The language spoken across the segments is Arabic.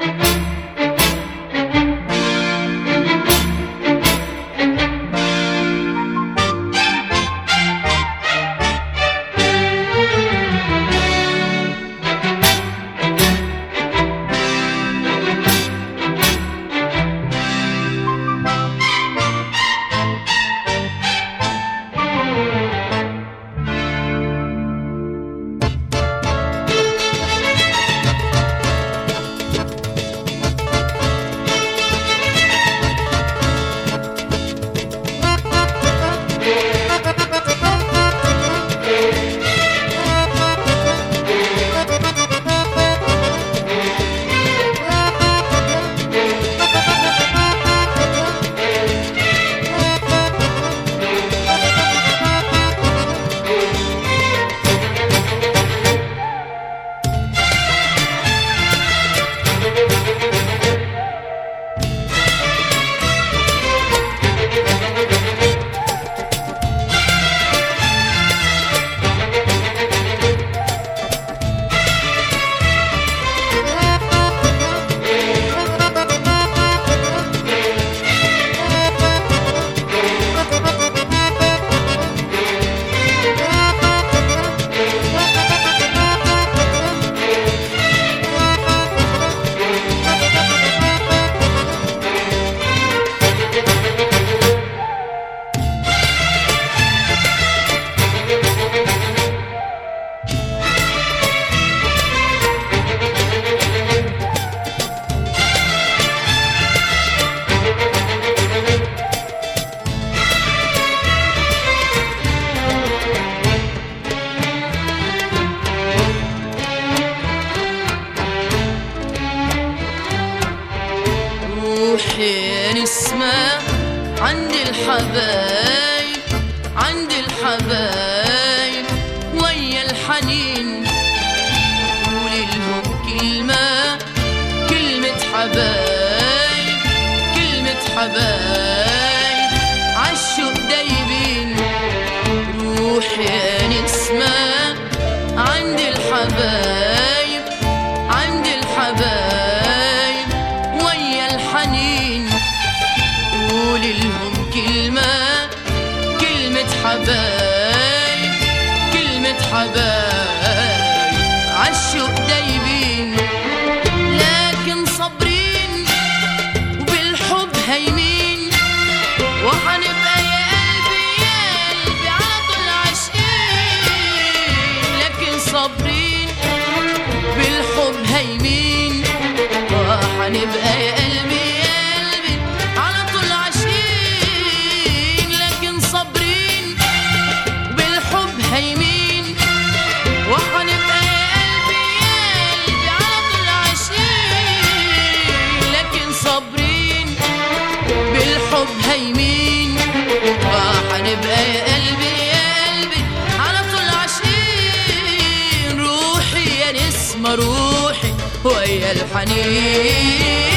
Thank you. الحبايب حبايب كلمة حبايب عالشوق دايبين لكن صابرين وبالحب هايمين. وحنبقى يا قلبي يا قلبي على طول عاشقين. لكن صابرين وبالحب هايمين. وحنبقى يا قلبي روحي ويا الحنين.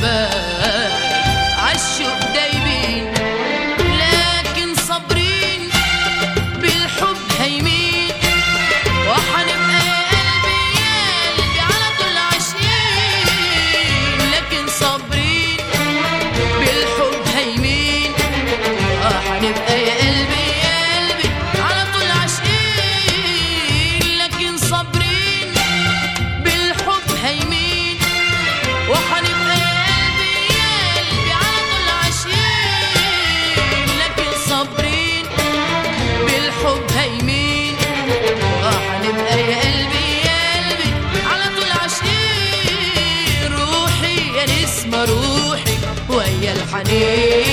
كلمة عاشقين